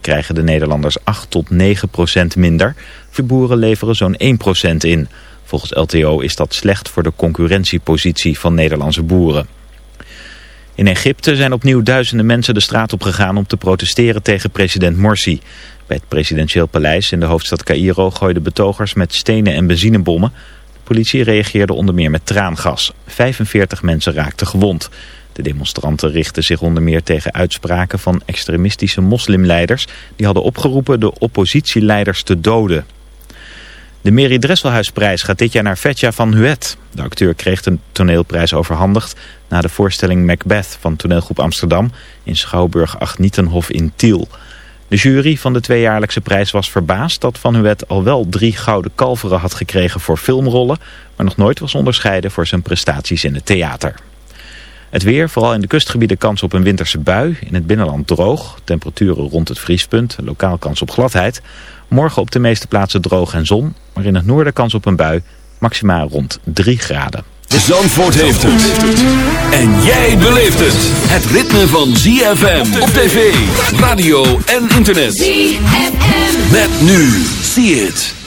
Krijgen de Nederlanders 8 tot 9 procent minder. Verboeren leveren zo'n 1 procent in. Volgens LTO is dat slecht voor de concurrentiepositie van Nederlandse boeren. In Egypte zijn opnieuw duizenden mensen de straat op gegaan om te protesteren tegen president Morsi. Bij het presidentieel paleis in de hoofdstad Cairo gooiden betogers met stenen en benzinebommen. De politie reageerde onder meer met traangas. 45 mensen raakten gewond. De demonstranten richtten zich onder meer tegen uitspraken van extremistische moslimleiders... die hadden opgeroepen de oppositieleiders te doden. De Mary Dresselhuisprijs gaat dit jaar naar Vetja van Huet. De acteur kreeg de toneelprijs overhandigd na de voorstelling Macbeth van toneelgroep Amsterdam in Schouwburg Agnietenhof in Tiel. De jury van de tweejaarlijkse prijs was verbaasd dat Van Huet al wel drie gouden kalveren had gekregen voor filmrollen, maar nog nooit was onderscheiden voor zijn prestaties in het theater. Het weer, vooral in de kustgebieden kans op een winterse bui. In het binnenland droog, temperaturen rond het vriespunt, lokaal kans op gladheid. Morgen op de meeste plaatsen droog en zon, maar in het noorden kans op een bui, maximaal rond 3 graden. Zandvoort heeft het. En jij beleeft het. Het ritme van ZFM op tv, radio en internet. ZFM. Met nu. See it.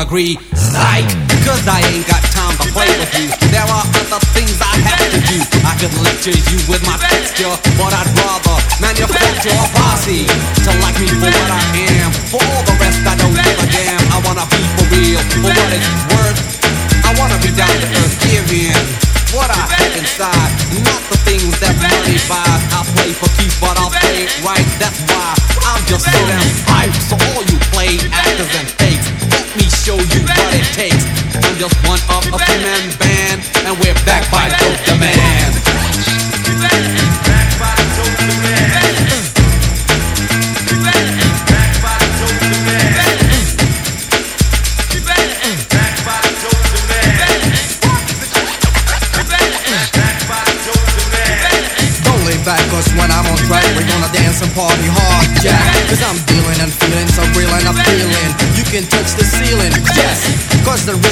Agree, psych. Cause I ain't got time to play with you. There are other things I have to do. I could lecture you with my texture, but I'd rather manufacture a posse to like me for what I am.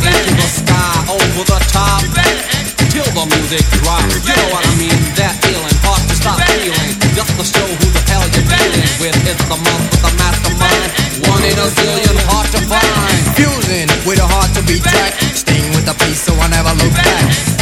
into the sky over the top till the music drops. You know what I mean? That feeling, hard to stop feeling. Just to show who the hell you're dealing with. It's the month with the mastermind. One in a zillion, hard to find. Fusing with a heart to be tracked. Staying with the peace, so I never look back.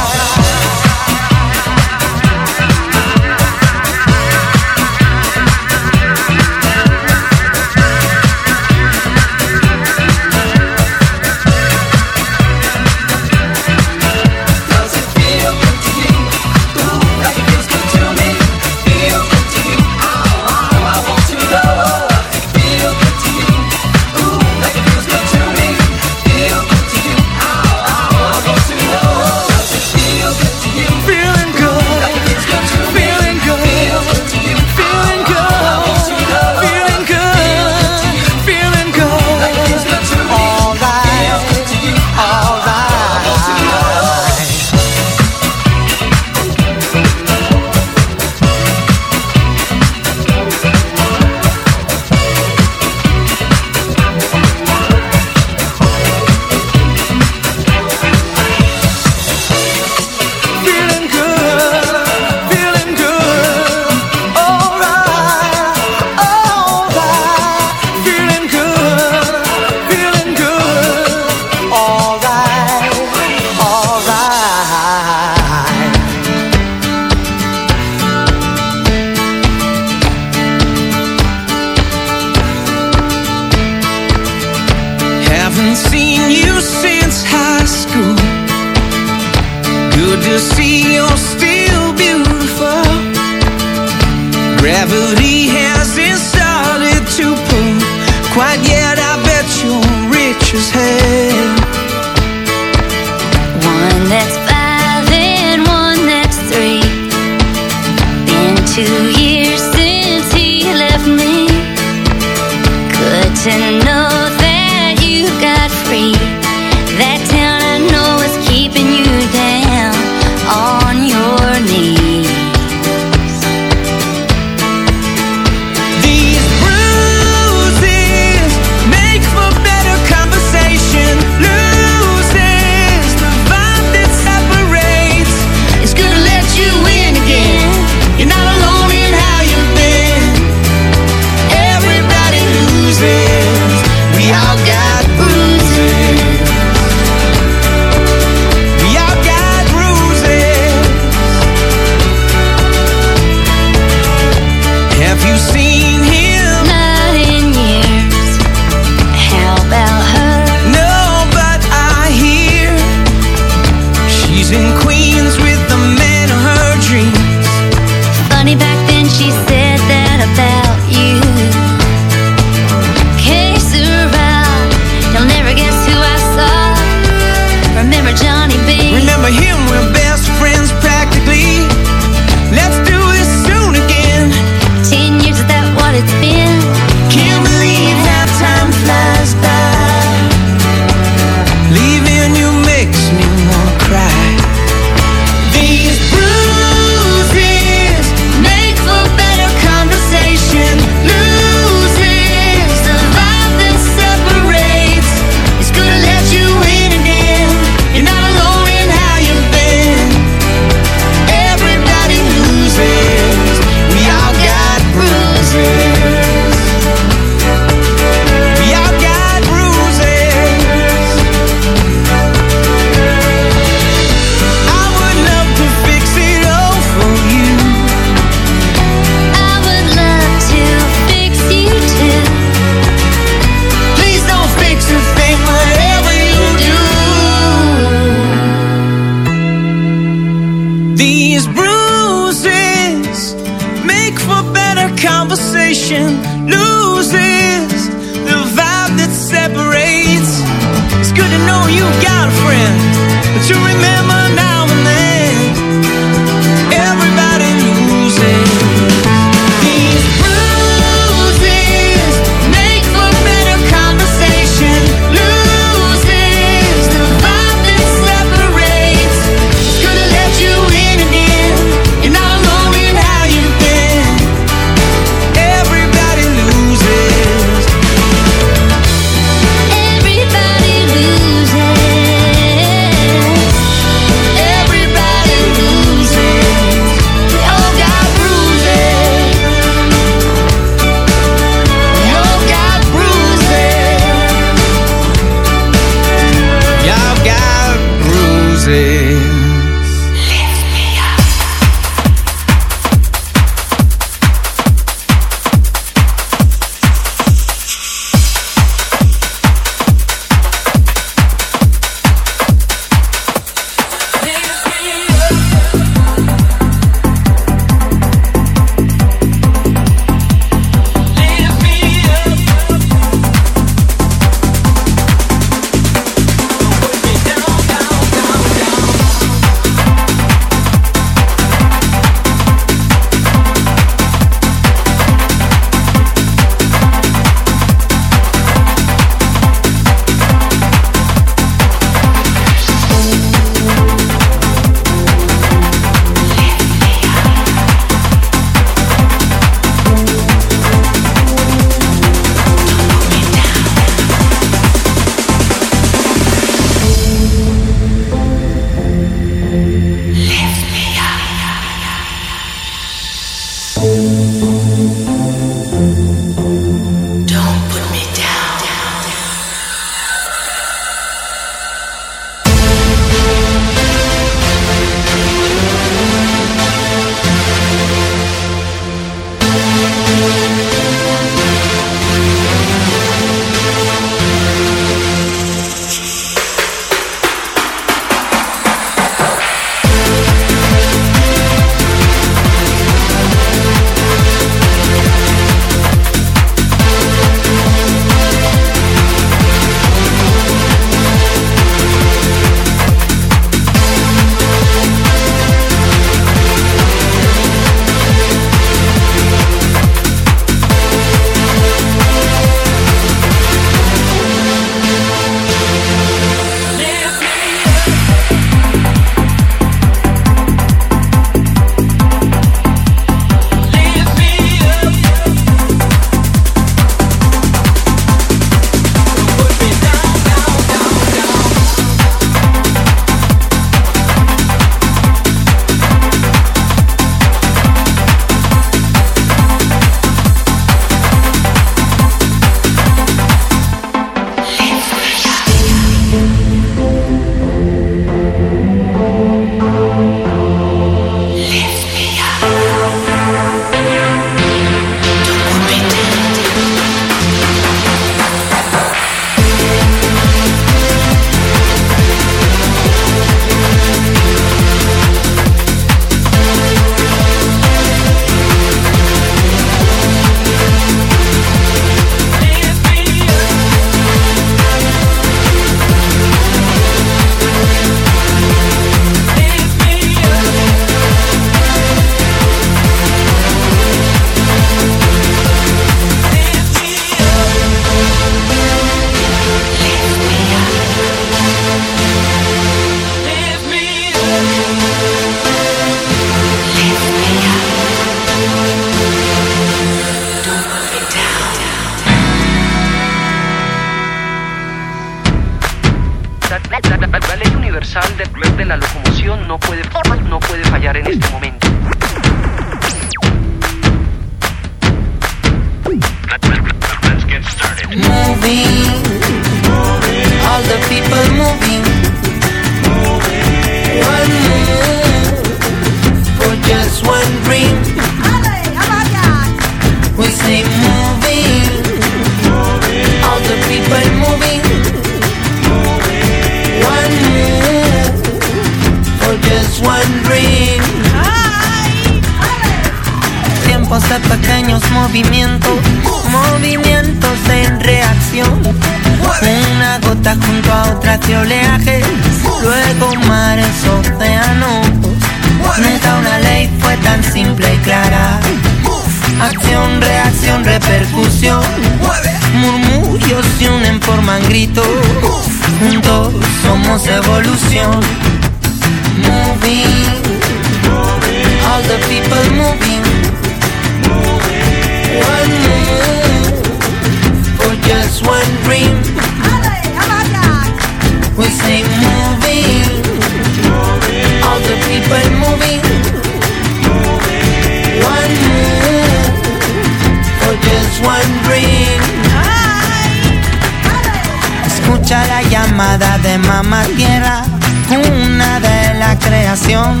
Escucha la llamada de mamá tierra, una de la creación.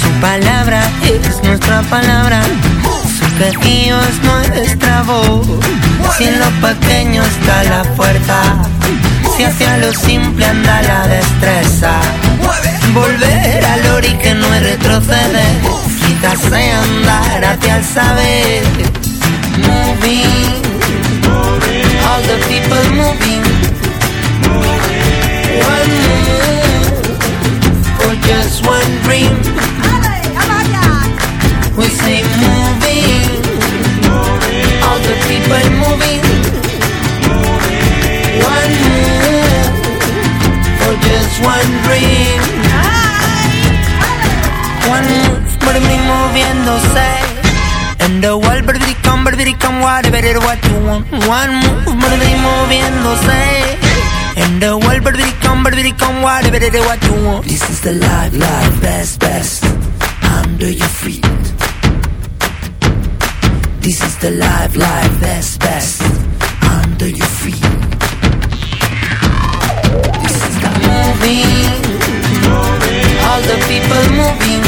Su palabra es nuestra palabra. Su quejío es nuestra voz. Si en lo pequeño está la fuerza, si hacia lo simple anda la destreza. Volver al ori que no es retroceder, quizás sea andar hacia el saber. Moving, all the people moving. One move for just one dream. We say moving, all the people moving. Just one dream. One mí moviéndose. And the world, baby, come, baby, come, whatever it what you want. One move, mí moviéndose. And the world, baby, come, baby, come, whatever it what you want. This is the life, life, best, best. Under your feet. This is the life, life, best, best. Under your feet. Moving. All the people moving.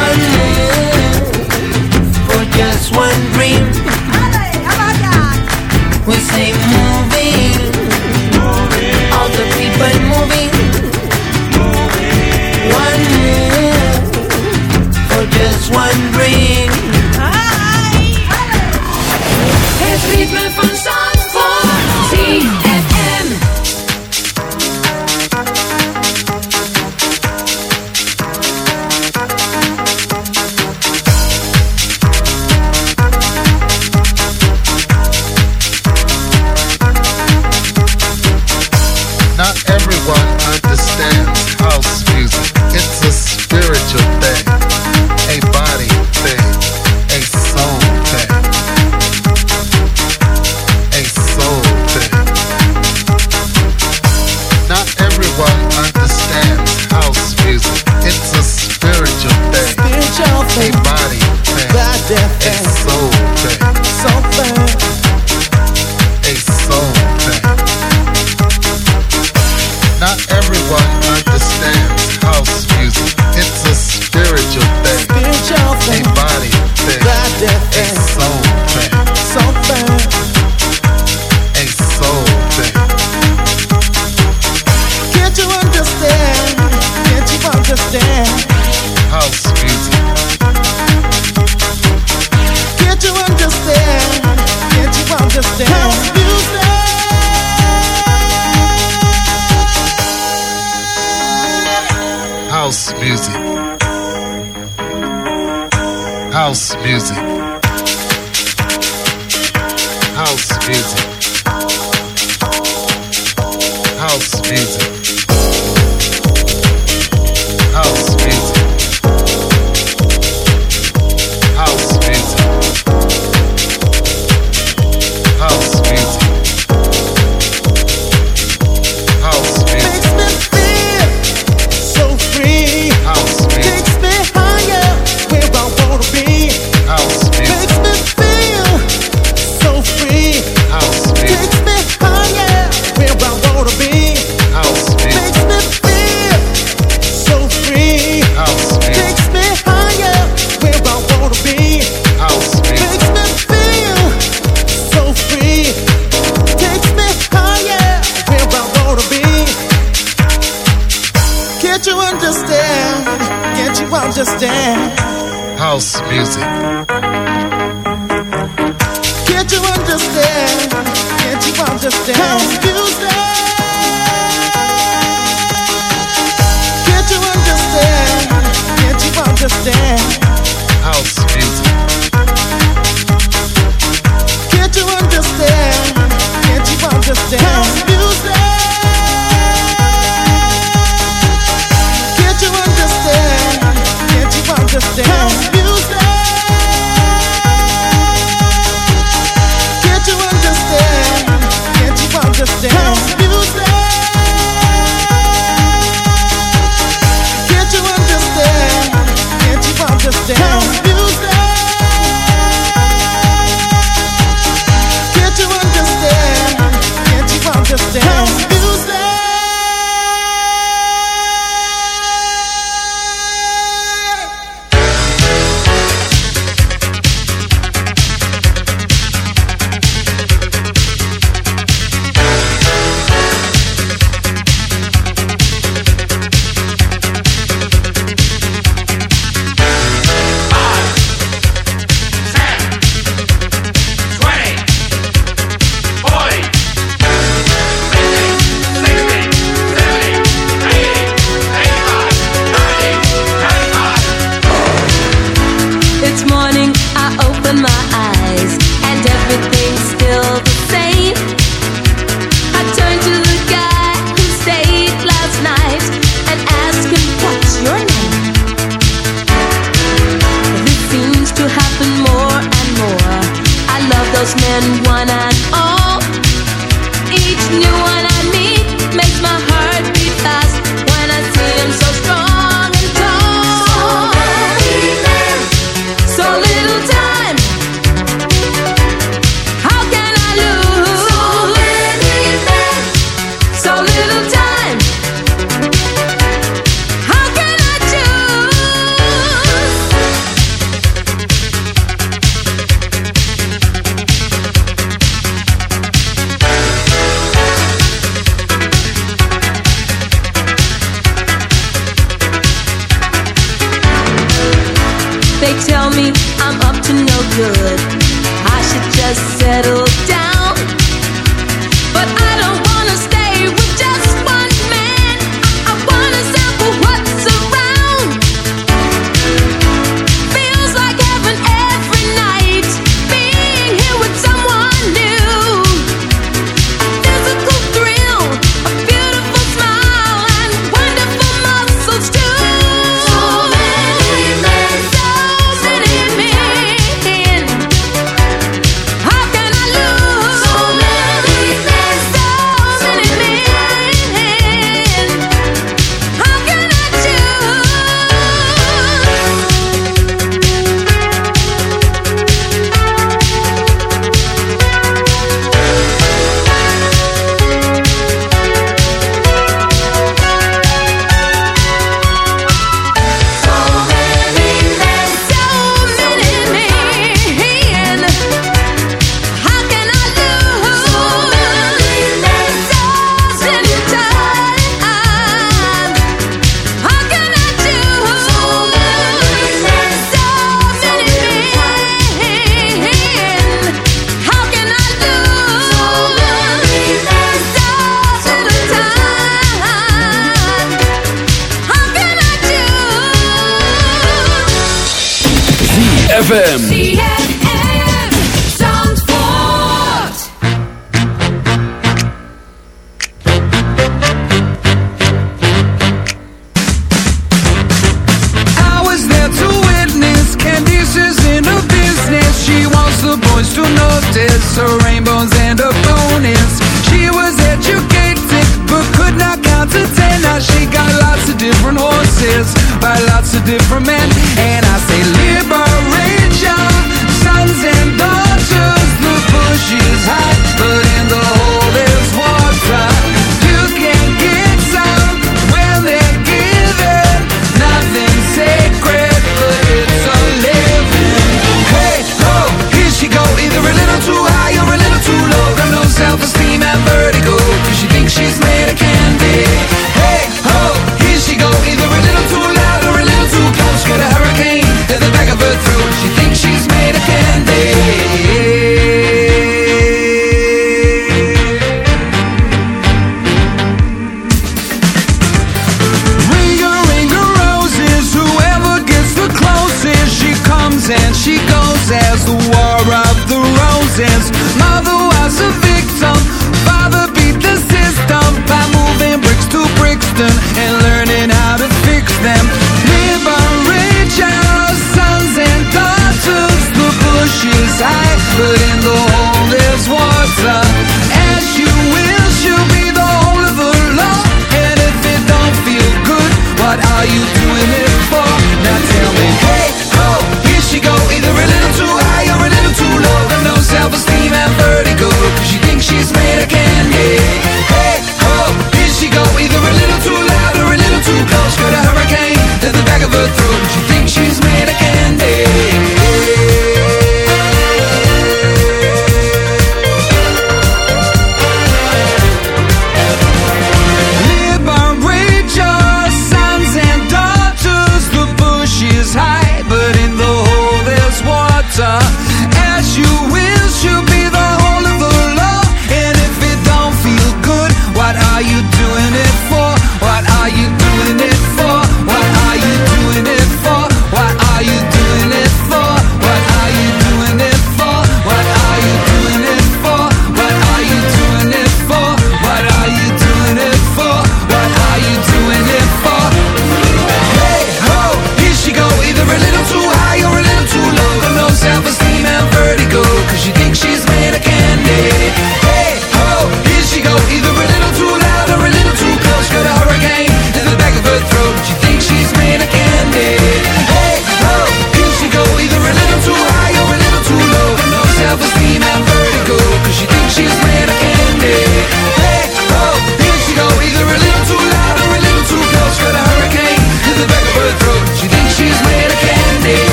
One move for just one dream. We say moving. All the people moving. One move for just one dream. Het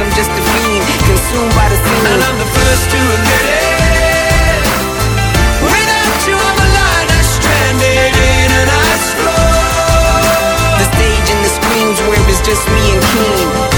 I'm just a fiend, consumed by the scene. And I'm the first to admit it. Without you on the line, I'm stranded in an ice floor. The stage and the screams where it's just me and Keen.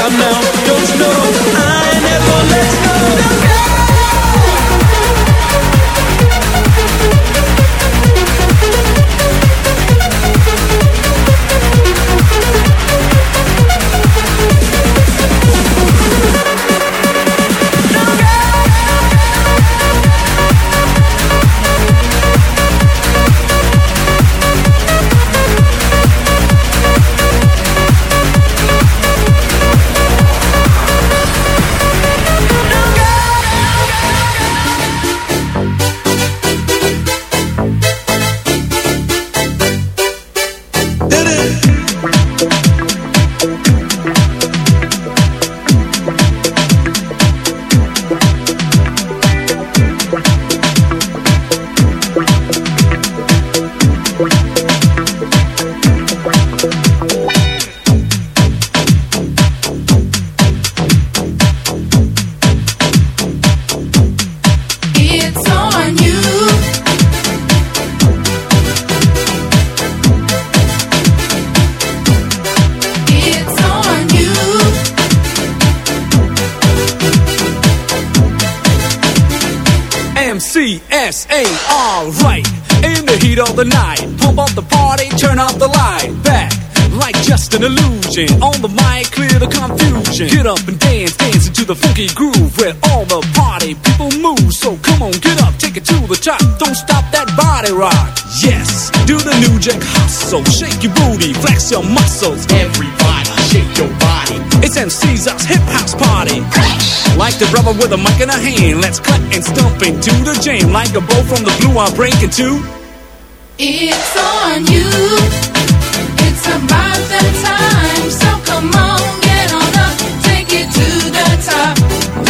Stop now, your muscles. Everybody, shake your body. It's MC's hip house party. Like the brother with a mic in a hand, let's cut and stomp into the jam. Like a bow from the blue, I'm breaking two. It's on you. It's about that time. So come on, get on up, take it to the top.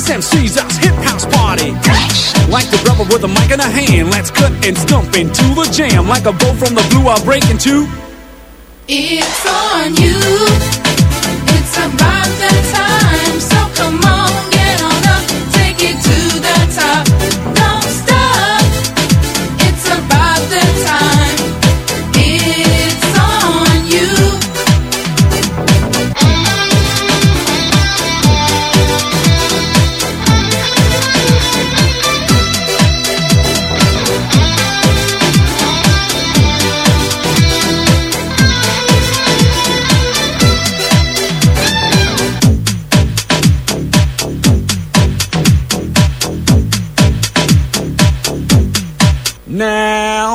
It's MC's house, hip house party. Like the brother with a mic in a hand, let's cut and stomp into the jam. Like a bow from the blue, I'll break into. It's on you. It's about that time. So come on, get on up, take it to the top.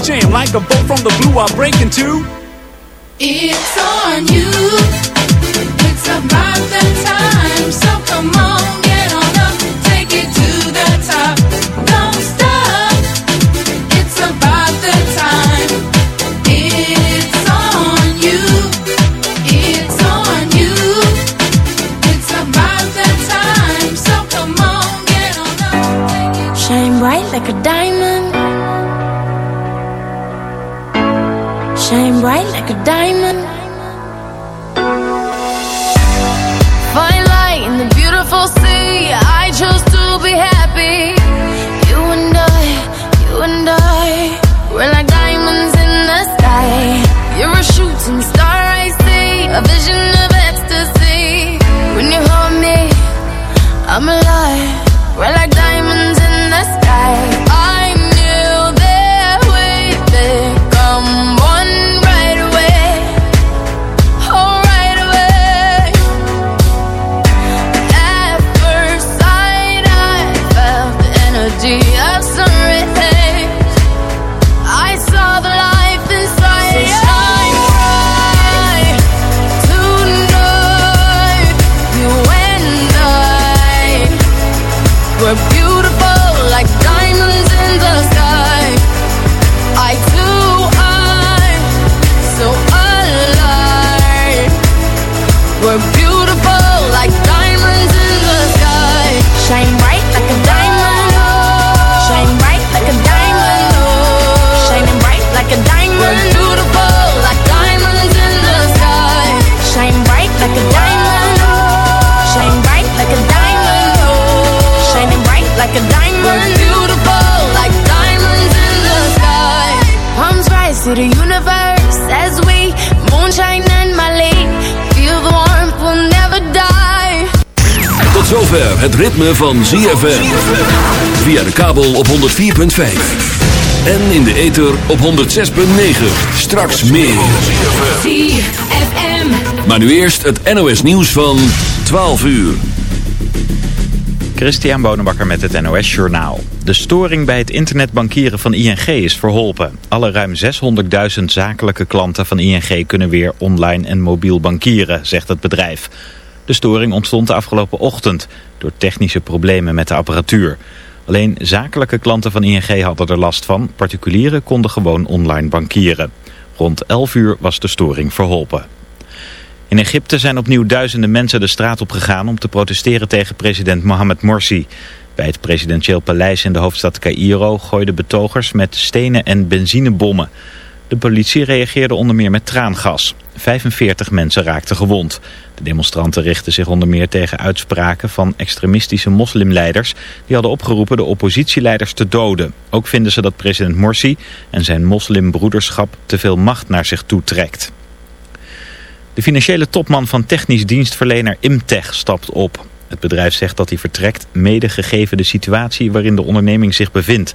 the jam. Like a bow from the blue, I'll break into. It's on you. It's about that time. So come on, get on up, take it to the top. Don't stop. It's about that time. It's on you. It's on you. It's about that time. So come on, get on up. Shine bright like a diamond. bright like a diamond. Fine light in the beautiful. Het ritme van ZFM. Via de kabel op 104.5. En in de ether op 106.9. Straks meer. ZFM. Maar nu eerst het NOS nieuws van 12 uur. Christian Bonenbakker met het NOS Journaal. De storing bij het internetbankieren van ING is verholpen. Alle ruim 600.000 zakelijke klanten van ING kunnen weer online en mobiel bankieren, zegt het bedrijf. De storing ontstond de afgelopen ochtend door technische problemen met de apparatuur. Alleen zakelijke klanten van ING hadden er last van. Particulieren konden gewoon online bankieren. Rond 11 uur was de storing verholpen. In Egypte zijn opnieuw duizenden mensen de straat op gegaan om te protesteren tegen president Mohamed Morsi. Bij het presidentieel paleis in de hoofdstad Cairo gooiden betogers met stenen en benzinebommen. De politie reageerde onder meer met traangas. 45 mensen raakten gewond. De demonstranten richtten zich onder meer tegen uitspraken van extremistische moslimleiders... die hadden opgeroepen de oppositieleiders te doden. Ook vinden ze dat president Morsi en zijn moslimbroederschap te veel macht naar zich toetrekt. De financiële topman van technisch dienstverlener Imtech stapt op. Het bedrijf zegt dat hij vertrekt mede gegeven de situatie waarin de onderneming zich bevindt.